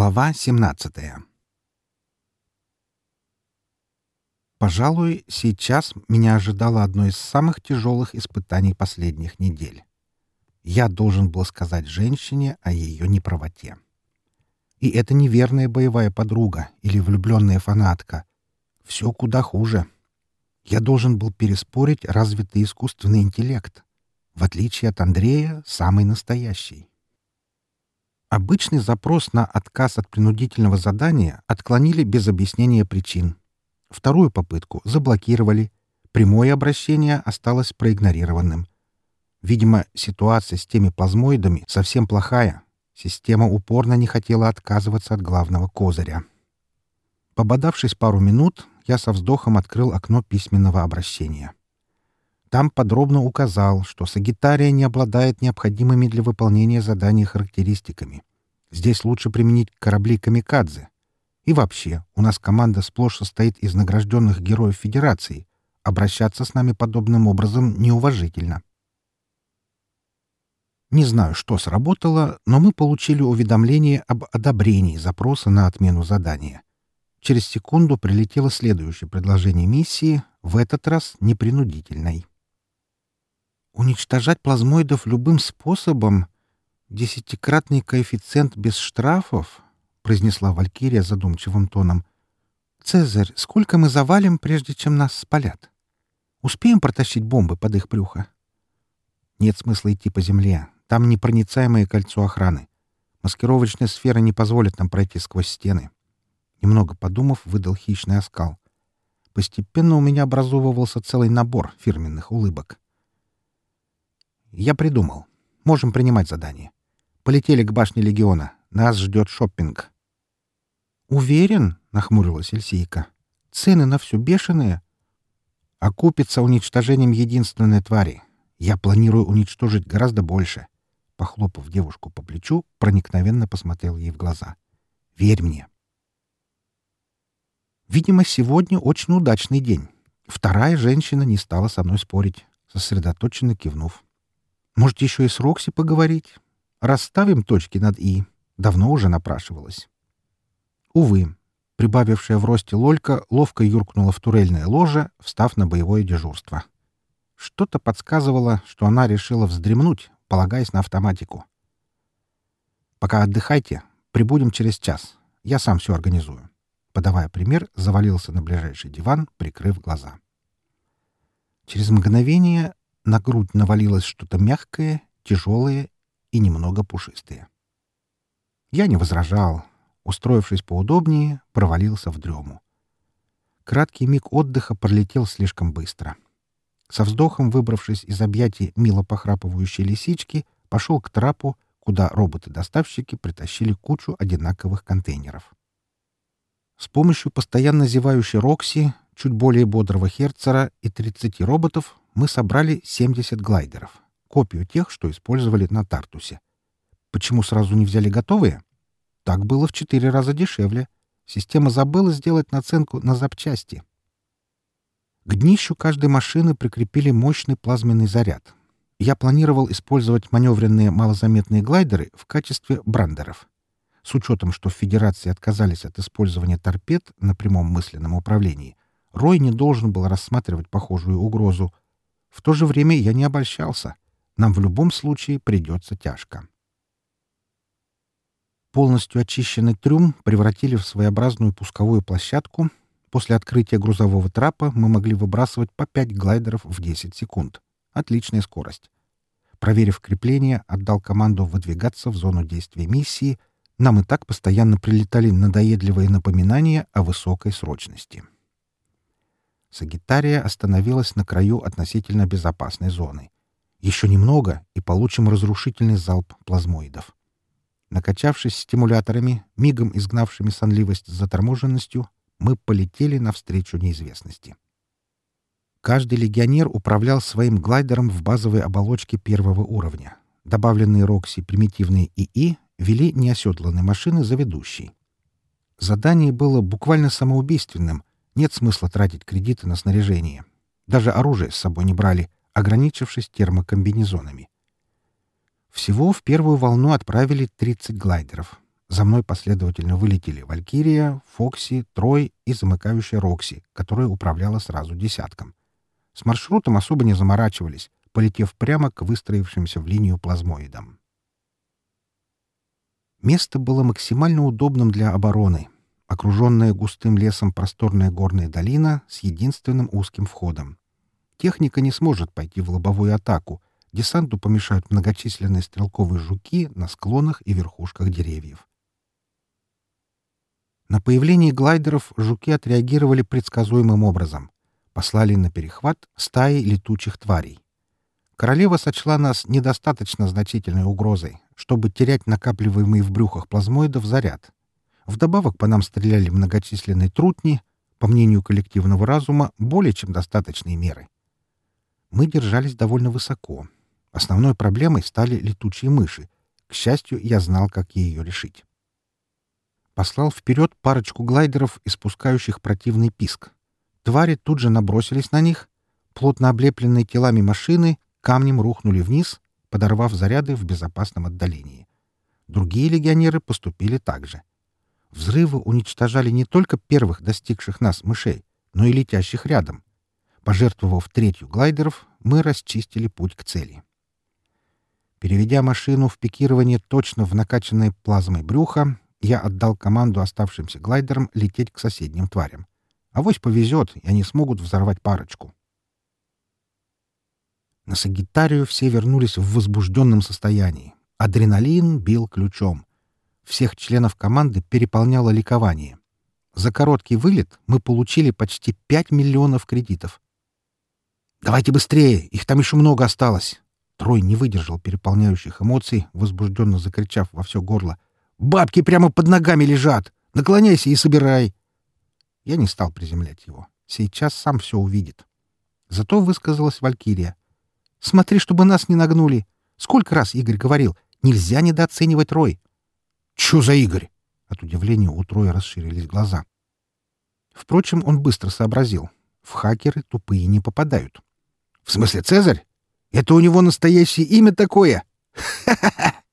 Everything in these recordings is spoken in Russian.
Глава 17 Пожалуй, сейчас меня ожидало одно из самых тяжелых испытаний последних недель. Я должен был сказать женщине о ее неправоте. И это неверная боевая подруга или влюбленная фанатка. Все куда хуже. Я должен был переспорить развитый искусственный интеллект. В отличие от Андрея, самый настоящий. Обычный запрос на отказ от принудительного задания отклонили без объяснения причин. Вторую попытку заблокировали. Прямое обращение осталось проигнорированным. Видимо, ситуация с теми плазмоидами совсем плохая. Система упорно не хотела отказываться от главного козыря. Пободавшись пару минут, я со вздохом открыл окно письменного обращения. Там подробно указал, что Сагитария не обладает необходимыми для выполнения задания характеристиками. Здесь лучше применить корабли «Камикадзе». И вообще, у нас команда сплошь состоит из награжденных героев Федерации. Обращаться с нами подобным образом неуважительно. Не знаю, что сработало, но мы получили уведомление об одобрении запроса на отмену задания. Через секунду прилетело следующее предложение миссии, в этот раз непринудительной. Уничтожать плазмоидов любым способом «Десятикратный коэффициент без штрафов?» — произнесла Валькирия задумчивым тоном. «Цезарь, сколько мы завалим, прежде чем нас спалят? Успеем протащить бомбы под их брюхо?» «Нет смысла идти по земле. Там непроницаемое кольцо охраны. Маскировочная сфера не позволит нам пройти сквозь стены». Немного подумав, выдал хищный оскал. Постепенно у меня образовывался целый набор фирменных улыбок. Я придумал. Можем принимать задание. Полетели к башне легиона. Нас ждет шоппинг. «Уверен?» — нахмурилась Эльсийка. «Цены на все бешеные. Окупится уничтожением единственной твари. Я планирую уничтожить гораздо больше». Похлопав девушку по плечу, проникновенно посмотрел ей в глаза. «Верь мне». Видимо, сегодня очень удачный день. Вторая женщина не стала со мной спорить, сосредоточенно кивнув. «Может, еще и с Рокси поговорить? Расставим точки над «и». Давно уже напрашивалось. Увы, прибавившая в росте Лолька ловко юркнула в турельное ложе, встав на боевое дежурство. Что-то подсказывало, что она решила вздремнуть, полагаясь на автоматику. «Пока отдыхайте. Прибудем через час. Я сам все организую». Подавая пример, завалился на ближайший диван, прикрыв глаза. Через мгновение на грудь навалилось что-то мягкое, тяжелое и немного пушистые. Я не возражал. Устроившись поудобнее, провалился в дрему. Краткий миг отдыха пролетел слишком быстро. Со вздохом, выбравшись из объятий мило похрапывающей лисички, пошел к трапу, куда роботы-доставщики притащили кучу одинаковых контейнеров. С помощью постоянно зевающей Рокси, чуть более бодрого Херцера и 30 роботов мы собрали 70 глайдеров копию тех, что использовали на Тартусе. Почему сразу не взяли готовые? Так было в четыре раза дешевле. Система забыла сделать наценку на запчасти. К днищу каждой машины прикрепили мощный плазменный заряд. Я планировал использовать маневренные малозаметные глайдеры в качестве брандеров. С учетом, что в Федерации отказались от использования торпед на прямом мысленном управлении, Рой не должен был рассматривать похожую угрозу. В то же время я не обольщался — нам в любом случае придется тяжко. Полностью очищенный трюм превратили в своеобразную пусковую площадку. После открытия грузового трапа мы могли выбрасывать по 5 глайдеров в 10 секунд. Отличная скорость. Проверив крепление, отдал команду выдвигаться в зону действия миссии. Нам и так постоянно прилетали надоедливые напоминания о высокой срочности. Сагитария остановилась на краю относительно безопасной зоны — еще немного, и получим разрушительный залп плазмоидов. Накачавшись стимуляторами, мигом изгнавшими сонливость с заторможенностью, мы полетели навстречу неизвестности. Каждый легионер управлял своим глайдером в базовой оболочке первого уровня. Добавленные Рокси примитивные ИИ вели неоседланные машины за ведущей. Задание было буквально самоубийственным. Нет смысла тратить кредиты на снаряжение. Даже оружие с собой не брали — ограничившись термокомбинезонами. Всего в первую волну отправили 30 глайдеров. За мной последовательно вылетели Валькирия, Фокси, Трой и замыкающая Рокси, которая управляла сразу десятком. С маршрутом особо не заморачивались, полетев прямо к выстроившимся в линию плазмоидам. Место было максимально удобным для обороны. Окруженная густым лесом просторная горная долина с единственным узким входом. Техника не сможет пойти в лобовую атаку. Десанту помешают многочисленные стрелковые жуки на склонах и верхушках деревьев. На появление глайдеров жуки отреагировали предсказуемым образом. Послали на перехват стаи летучих тварей. Королева сочла нас недостаточно значительной угрозой, чтобы терять накапливаемый в брюхах плазмоидов заряд. Вдобавок по нам стреляли многочисленные трутни, по мнению коллективного разума, более чем достаточные меры. Мы держались довольно высоко. Основной проблемой стали летучие мыши. К счастью, я знал, как ее решить послал вперед парочку глайдеров, испускающих противный писк. Твари тут же набросились на них. Плотно облепленные телами машины камнем рухнули вниз, подорвав заряды в безопасном отдалении. Другие легионеры поступили так же. Взрывы уничтожали не только первых достигших нас мышей, но и летящих рядом. Пожертвовав третью глайдеров, мы расчистили путь к цели. Переведя машину в пикирование точно в накачанное плазмой брюхо, я отдал команду оставшимся глайдерам лететь к соседним тварям. Авось повезет, и они смогут взорвать парочку. На Сагитарию все вернулись в возбужденном состоянии. Адреналин бил ключом. Всех членов команды переполняло ликование. За короткий вылет мы получили почти 5 миллионов кредитов. «Давайте быстрее! Их там еще много осталось!» Трой не выдержал переполняющих эмоций, возбужденно закричав во все горло — Бабки прямо под ногами лежат. Наклоняйся и собирай. Я не стал приземлять его. Сейчас сам все увидит. Зато высказалась Валькирия. Смотри, чтобы нас не нагнули. Сколько раз Игорь говорил, нельзя недооценивать Рой. Чё за Игорь? От удивления у Троя расширились глаза. Впрочем, он быстро сообразил. В хакеры тупые не попадают. В смысле, Цезарь? Это у него настоящее имя такое? Ха-ха-ха!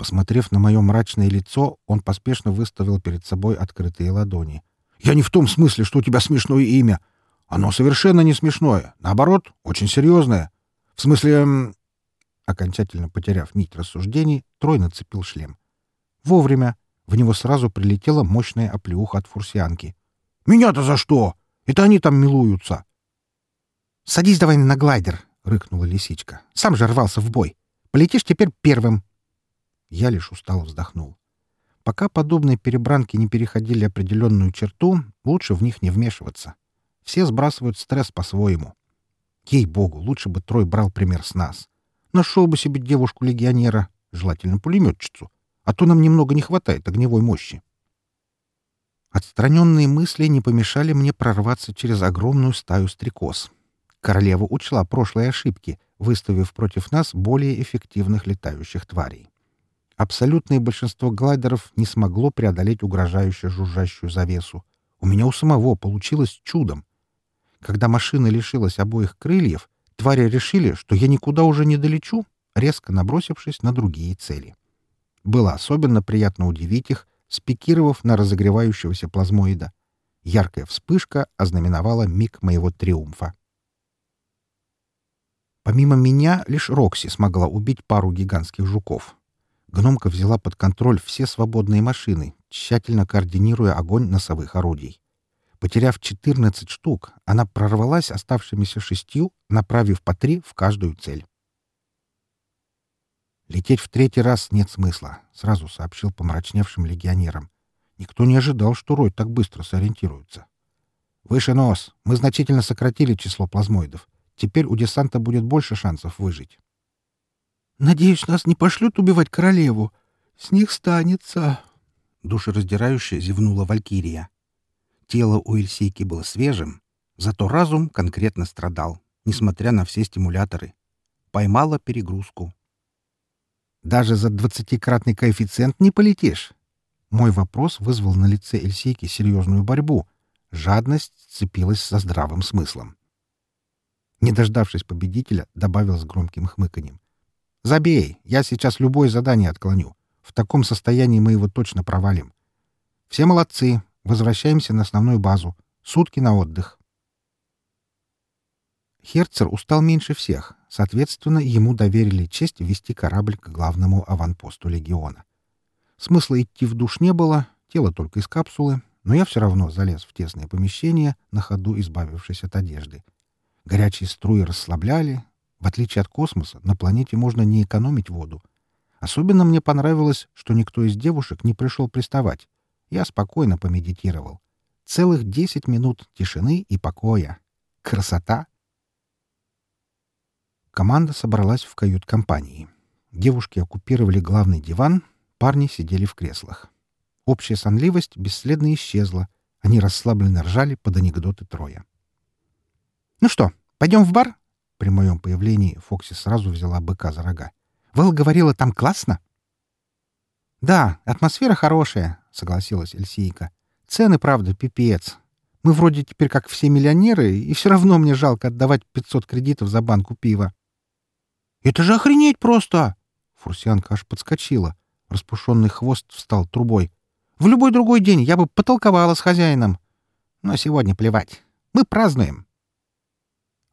Посмотрев на мое мрачное лицо, он поспешно выставил перед собой открытые ладони. «Я не в том смысле, что у тебя смешное имя. Оно совершенно не смешное. Наоборот, очень серьезное. В смысле...» Окончательно потеряв нить рассуждений, Трой нацепил шлем. Вовремя. В него сразу прилетела мощная оплеуха от фурсианки. «Меня-то за что? Это они там милуются!» «Садись давай на глайдер!» — рыкнула лисичка. «Сам же рвался в бой. Полетишь теперь первым!» Я лишь устало вздохнул. Пока подобные перебранки не переходили определенную черту, лучше в них не вмешиваться. Все сбрасывают стресс по-своему. Ей-богу, лучше бы Трой брал пример с нас. Нашел бы себе девушку-легионера, желательно пулеметчицу, а то нам немного не хватает огневой мощи. Отстраненные мысли не помешали мне прорваться через огромную стаю стрекоз. Королева учла прошлые ошибки, выставив против нас более эффективных летающих тварей. Абсолютное большинство глайдеров не смогло преодолеть угрожающую жужжащую завесу. У меня у самого получилось чудом. Когда машина лишилась обоих крыльев, твари решили, что я никуда уже не долечу, резко набросившись на другие цели. Было особенно приятно удивить их, спикировав на разогревающегося плазмоида. Яркая вспышка ознаменовала миг моего триумфа. Помимо меня, лишь Рокси смогла убить пару гигантских жуков. Гномка взяла под контроль все свободные машины, тщательно координируя огонь носовых орудий. Потеряв 14 штук, она прорвалась оставшимися шестью, направив по три в каждую цель. «Лететь в третий раз нет смысла», — сразу сообщил помрачневшим легионерам. Никто не ожидал, что Рой так быстро сориентируется. «Выше нос. Мы значительно сократили число плазмоидов. Теперь у десанта будет больше шансов выжить». Надеюсь, нас не пошлют убивать королеву. С них станется...» Душераздирающе зевнула Валькирия. Тело у Эльсейки было свежим, зато разум конкретно страдал, несмотря на все стимуляторы. Поймала перегрузку. «Даже за двадцатикратный коэффициент не полетишь!» Мой вопрос вызвал на лице Эльсейки серьезную борьбу. Жадность сцепилась со здравым смыслом. Не дождавшись победителя, добавил с громким хмыканьем. Забей, я сейчас любое задание отклоню. В таком состоянии мы его точно провалим. Все молодцы. Возвращаемся на основную базу. Сутки на отдых. Херцер устал меньше всех. Соответственно, ему доверили честь вести корабль к главному аванпосту легиона. Смысла идти в душ не было, тело только из капсулы, но я все равно залез в тесное помещение, на ходу избавившись от одежды. Горячие струи расслабляли. В отличие от космоса, на планете можно не экономить воду. Особенно мне понравилось, что никто из девушек не пришел приставать. Я спокойно помедитировал. Целых десять минут тишины и покоя. Красота! Команда собралась в кают-компании. Девушки оккупировали главный диван, парни сидели в креслах. Общая сонливость бесследно исчезла. Они расслабленно ржали под анекдоты Троя. «Ну что, пойдем в бар?» При моем появлении Фокси сразу взяла быка за рога. «Вэл говорила, там классно?» «Да, атмосфера хорошая», — согласилась Эльсийка. «Цены, правда, пипец. Мы вроде теперь как все миллионеры, и все равно мне жалко отдавать 500 кредитов за банку пива. «Это же охренеть просто!» Фурсианка аж подскочила. Распушенный хвост встал трубой. «В любой другой день я бы потолковала с хозяином. Но сегодня плевать. Мы празднуем».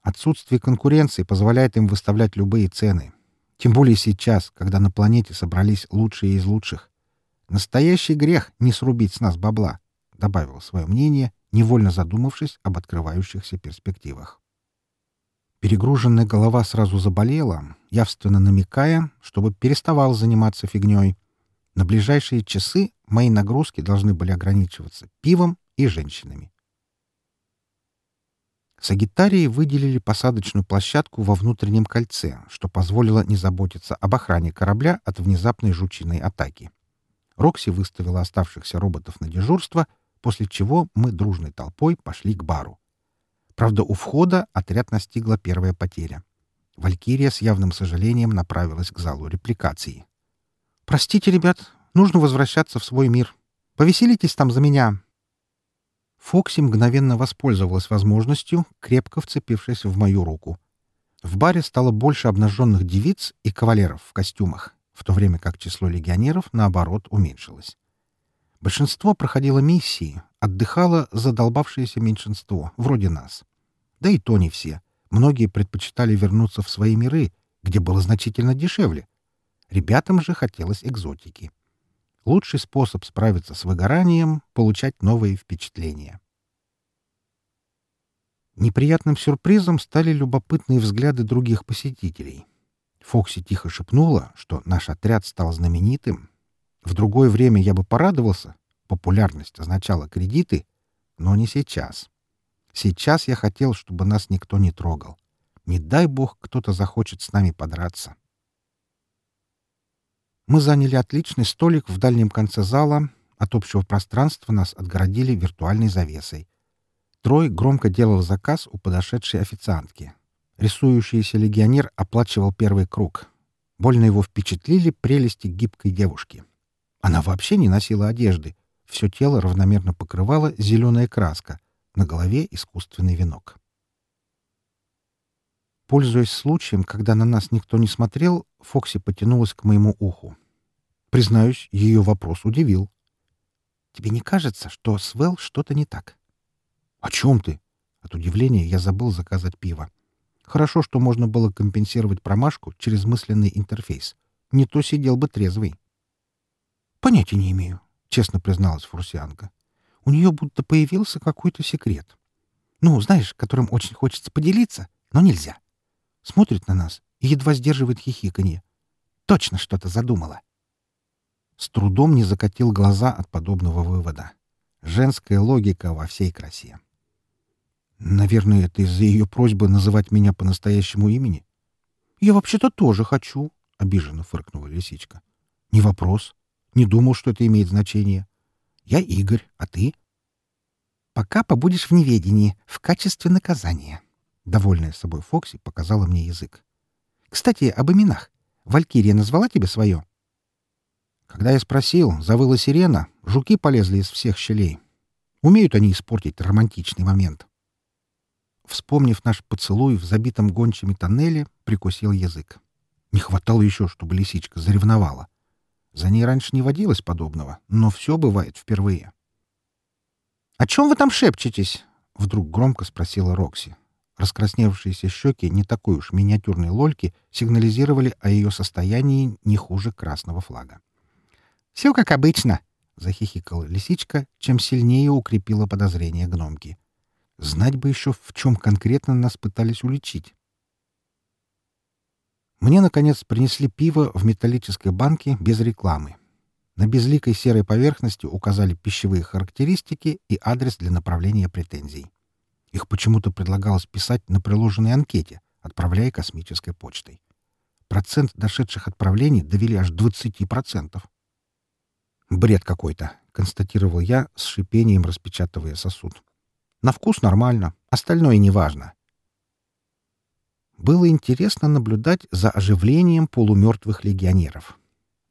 Отсутствие конкуренции позволяет им выставлять любые цены. Тем более сейчас, когда на планете собрались лучшие из лучших. Настоящий грех не срубить с нас бабла, — добавил свое мнение, невольно задумавшись об открывающихся перспективах. Перегруженная голова сразу заболела, явственно намекая, чтобы переставал заниматься фигней. На ближайшие часы мои нагрузки должны были ограничиваться пивом и женщинами. Сагитарии выделили посадочную площадку во внутреннем кольце, что позволило не заботиться об охране корабля от внезапной жучиной атаки. Рокси выставила оставшихся роботов на дежурство, после чего мы дружной толпой пошли к бару. Правда, у входа отряд настигла первая потеря. Валькирия с явным сожалением направилась к залу репликации. «Простите, ребят, нужно возвращаться в свой мир. Повеселитесь там за меня». Фокси мгновенно воспользовалась возможностью, крепко вцепившись в мою руку. В баре стало больше обнаженных девиц и кавалеров в костюмах, в то время как число легионеров, наоборот, уменьшилось. Большинство проходило миссии, отдыхало задолбавшееся меньшинство, вроде нас. Да и то не все. Многие предпочитали вернуться в свои миры, где было значительно дешевле. Ребятам же хотелось экзотики. Лучший способ справиться с выгоранием — получать новые впечатления. Неприятным сюрпризом стали любопытные взгляды других посетителей. Фокси тихо шепнула, что наш отряд стал знаменитым. В другое время я бы порадовался. Популярность означала кредиты, но не сейчас. Сейчас я хотел, чтобы нас никто не трогал. Не дай бог, кто-то захочет с нами подраться. Мы заняли отличный столик в дальнем конце зала. От общего пространства нас отгородили виртуальной завесой. Трой громко делал заказ у подошедшей официантки. Рисующийся легионер оплачивал первый круг. Больно его впечатлили прелести гибкой девушки. Она вообще не носила одежды. Все тело равномерно покрывала зеленая краска — на голове искусственный венок. Пользуясь случаем, когда на нас никто не смотрел, Фокси потянулась к моему уху. Признаюсь, ее вопрос удивил. «Тебе не кажется, что с Вэл что-то не так?» «О чем ты?» От удивления я забыл заказать пиво. Хорошо, что можно было компенсировать промашку через мысленный интерфейс. Не то сидел бы трезвый. «Понятия не имею», — честно призналась Фурсианка. У нее будто появился какой-то секрет. Ну, знаешь, которым очень хочется поделиться, но нельзя. Смотрит на нас и едва сдерживает хихиканье. Точно что-то задумала. С трудом не закатил глаза от подобного вывода. Женская логика во всей красе. Наверное, это из-за ее просьбы называть меня по настоящему имени. «Я вообще-то тоже хочу», — обиженно фыркнула лисичка. «Не вопрос. Не думал, что это имеет значение. Я Игорь, а ты? Пока побудешь в неведении, в качестве наказания. Довольная собой Фокси показала мне язык. Кстати, об именах. Валькирия назвала тебе свое? Когда я спросил, завыла сирена, жуки полезли из всех щелей. Умеют они испортить романтичный момент. Вспомнив наш поцелуй в забитом гончими тоннеле, прикусил язык. Не хватало еще, чтобы лисичка заревновала. За ней раньше не водилось подобного, но все бывает впервые. «О чем вы там шепчетесь?» — вдруг громко спросила Рокси. Раскрасневшиеся щеки не такой уж миниатюрной лольки сигнализировали о ее состоянии не хуже красного флага. «Все как обычно», — захихикала лисичка, чем сильнее укрепила подозрение гномки. Знать бы еще, в чем конкретно нас пытались уличить. Мне, наконец, принесли пиво в металлической банке без рекламы. На безликой серой поверхности указали пищевые характеристики и адрес для направления претензий. Их почему-то предлагалось писать на приложенной анкете, отправляя космической почтой. Процент дошедших отправлений довели аж 20%. «Бред какой-то», — констатировал я, с шипением распечатывая сосуд. «На вкус нормально, остальное неважно. Было интересно наблюдать за оживлением полумертвых легионеров.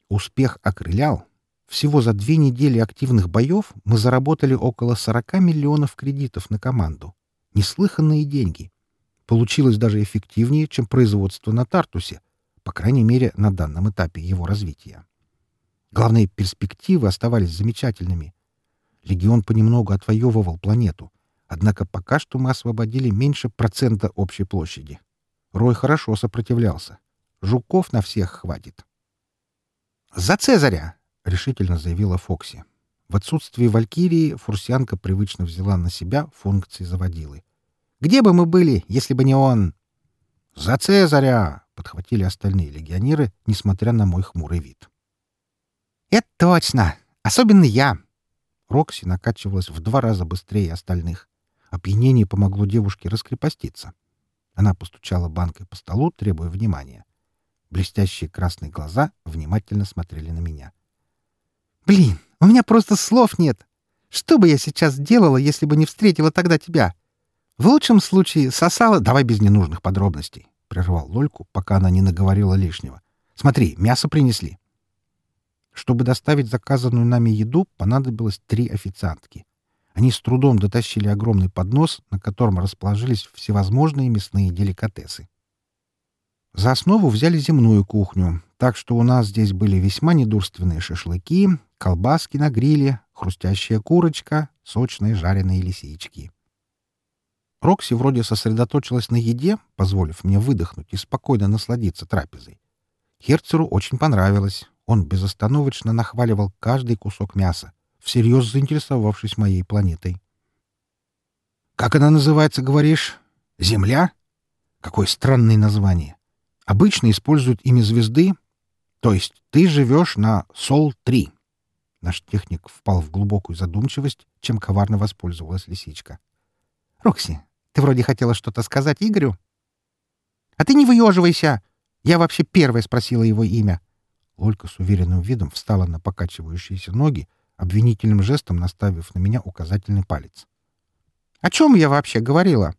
Успех окрылял. Всего за две недели активных боев мы заработали около 40 миллионов кредитов на команду. Неслыханные деньги. Получилось даже эффективнее, чем производство на Тартусе, по крайней мере, на данном этапе его развития. Главные перспективы оставались замечательными. Легион понемногу отвоевывал планету, однако пока что мы освободили меньше процента общей площади. Рой хорошо сопротивлялся. Жуков на всех хватит. «За Цезаря!» — решительно заявила Фокси. В отсутствие Валькирии фурсианка привычно взяла на себя функции заводилы. «Где бы мы были, если бы не он?» «За Цезаря!» — подхватили остальные легионеры, несмотря на мой хмурый вид. «Это точно! Особенно я!» Рокси накачивалась в два раза быстрее остальных. Опьянение помогло девушке раскрепоститься. Она постучала банкой по столу, требуя внимания. Блестящие красные глаза внимательно смотрели на меня. «Блин, у меня просто слов нет! Что бы я сейчас делала, если бы не встретила тогда тебя? В лучшем случае сосала... Давай без ненужных подробностей!» — прервал Лольку, пока она не наговорила лишнего. «Смотри, мясо принесли!» Чтобы доставить заказанную нами еду, понадобилось три официантки. Они с трудом дотащили огромный поднос, на котором расположились всевозможные мясные деликатесы. За основу взяли земную кухню, так что у нас здесь были весьма недурственные шашлыки, колбаски на гриле, хрустящая курочка, сочные жареные лисички. Рокси вроде сосредоточилась на еде, позволив мне выдохнуть и спокойно насладиться трапезой. Херцеру очень понравилось. Он безостановочно нахваливал каждый кусок мяса, всерьез заинтересовавшись моей планетой. «Как она называется, говоришь? Земля? Какое странное название. Обычно используют имя звезды, то есть ты живешь на Сол-3». Наш техник впал в глубокую задумчивость, чем коварно воспользовалась лисичка. «Рокси, ты вроде хотела что-то сказать Игорю?» «А ты не выеживайся! Я вообще первая спросила его имя». Олька с уверенным видом встала на покачивающиеся ноги обвинительным жестом наставив на меня указательный палец. «О чем я вообще говорила?»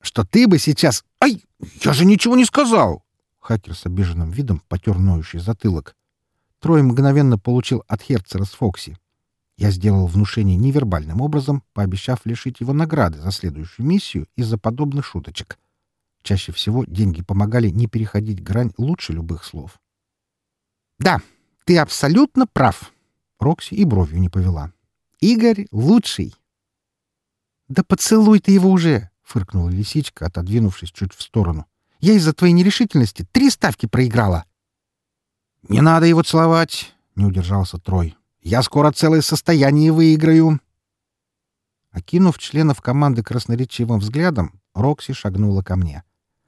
«Что ты бы сейчас...» «Ай, я же ничего не сказал!» Хакер с обиженным видом потер ноющий затылок. Трой мгновенно получил от Херцера с Фокси. Я сделал внушение невербальным образом, пообещав лишить его награды за следующую миссию из-за подобных шуточек. Чаще всего деньги помогали не переходить грань лучше любых слов. «Да, ты абсолютно прав», Рокси и бровью не повела. «Игорь лучший!» «Да поцелуй ты его уже!» — фыркнула лисичка, отодвинувшись чуть в сторону. «Я из-за твоей нерешительности три ставки проиграла!» «Не надо его целовать!» — не удержался Трой. «Я скоро целое состояние выиграю!» Окинув членов команды красноречивым взглядом, Рокси шагнула ко мне.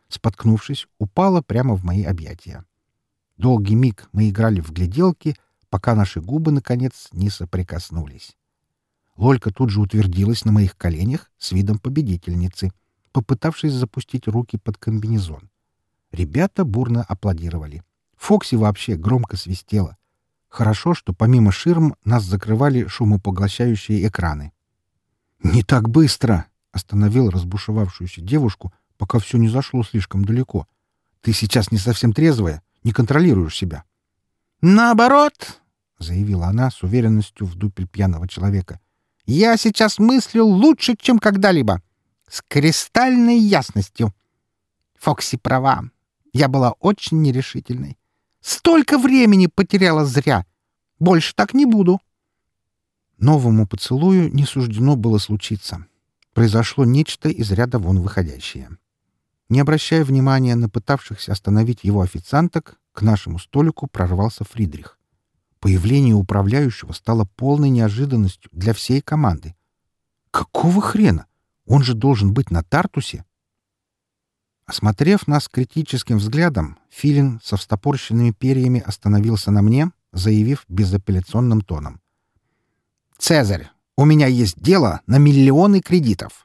Споткнувшись, упала прямо в мои объятия. Долгий миг мы играли в гляделки, пока наши губы, наконец, не соприкоснулись. Лолька тут же утвердилась на моих коленях с видом победительницы, попытавшись запустить руки под комбинезон. Ребята бурно аплодировали. Фокси вообще громко свистела. Хорошо, что помимо ширм нас закрывали шумопоглощающие экраны. «Не так быстро!» — остановил разбушевавшуюся девушку, пока все не зашло слишком далеко. «Ты сейчас не совсем трезвая, не контролируешь себя». «Наоборот!» — заявила она с уверенностью в дупель пьяного человека. «Я сейчас мыслю лучше, чем когда-либо. С кристальной ясностью. Фокси права. Я была очень нерешительной. Столько времени потеряла зря! Больше так не буду!» Новому поцелую не суждено было случиться. Произошло нечто из ряда вон выходящее. Не обращая внимания на пытавшихся остановить его официанток, к нашему столику прорвался Фридрих. Появление управляющего стало полной неожиданностью для всей команды. Какого хрена? Он же должен быть на Тартусе. Осмотрев нас критическим взглядом, Филин со встопорщенными перьями остановился на мне, заявив безапелляционным тоном. «Цезарь, у меня есть дело на миллионы кредитов.